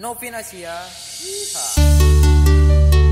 Novinasia. Yeehaw.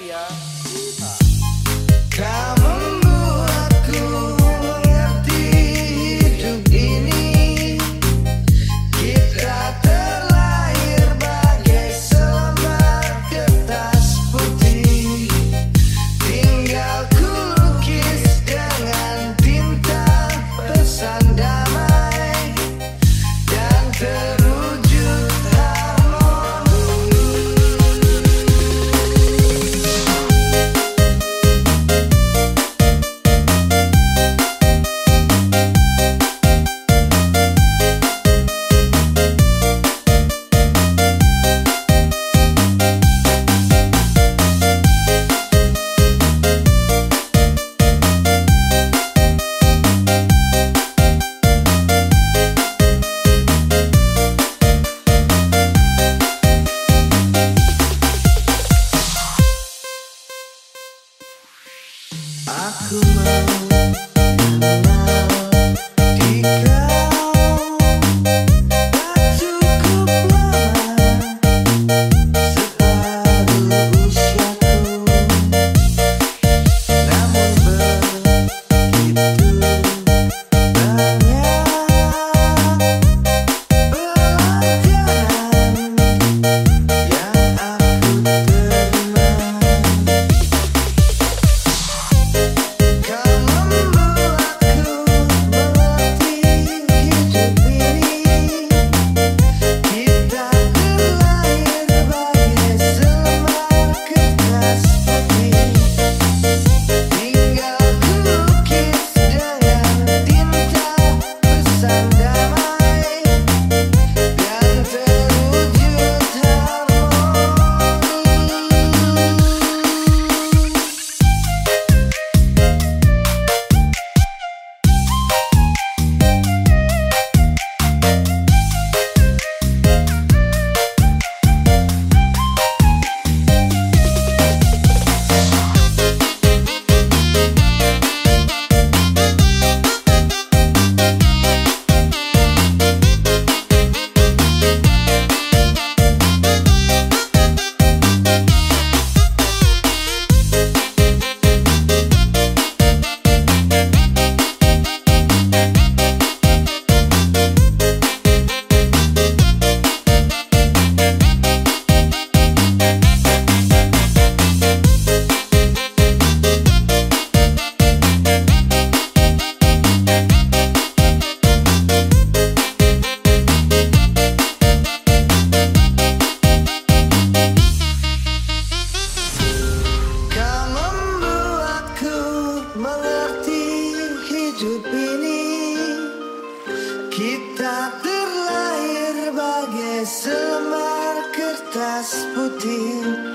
Novin jaspo deal